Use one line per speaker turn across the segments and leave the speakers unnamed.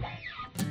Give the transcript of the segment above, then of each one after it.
Yeah.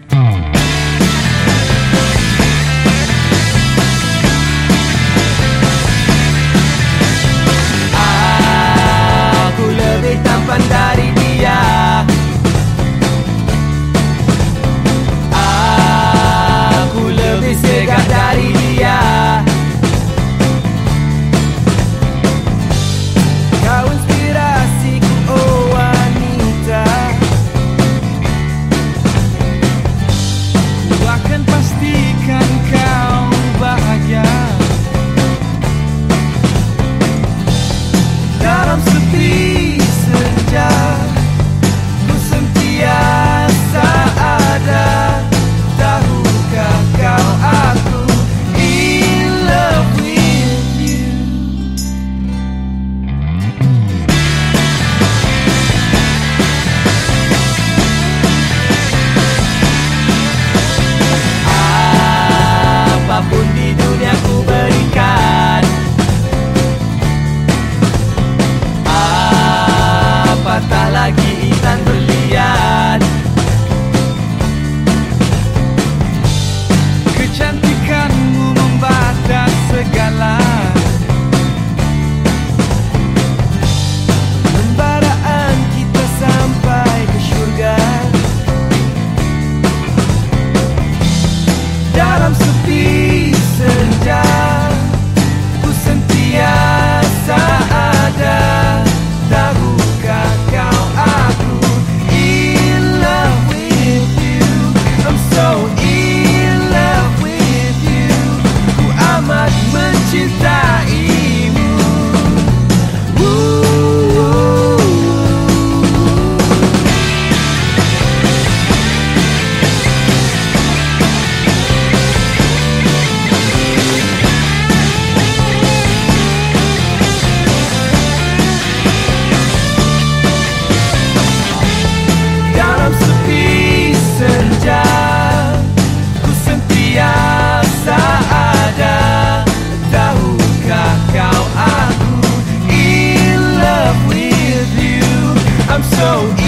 So